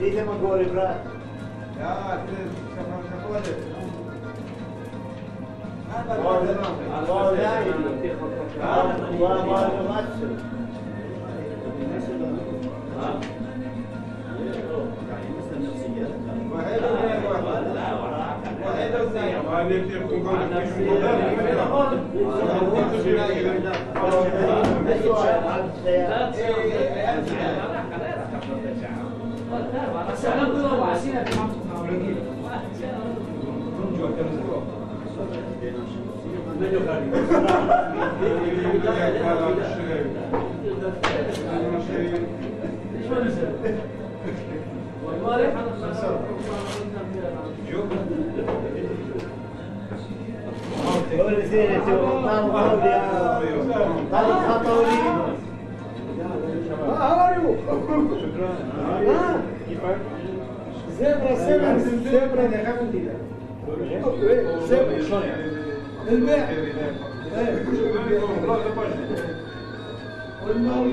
Lite man maliyeti kullanıp Yok. زبرة سبعة زبرة دخلت إلى زبرة الباقي والله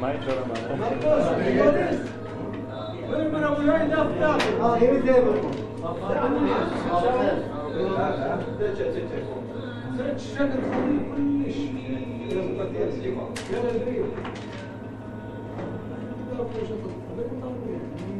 Might or Thank you.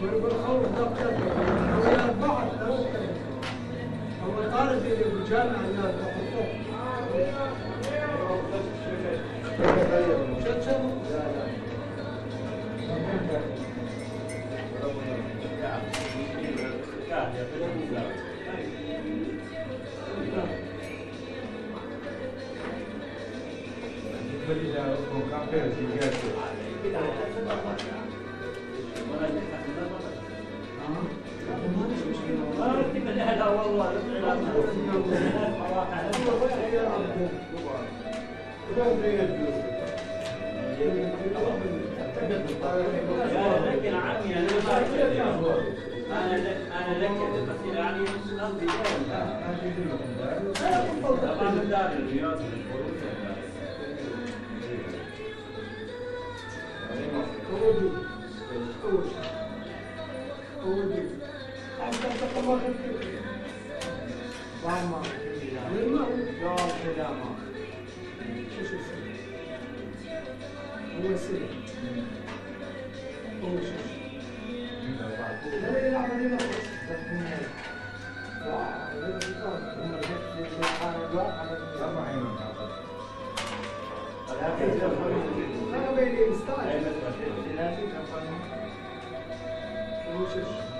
زبرة لكن عمي أنا أنا أنا لك بس يعني قصدي طبعا من دار الرياض هو أربع عيون أنا Moses.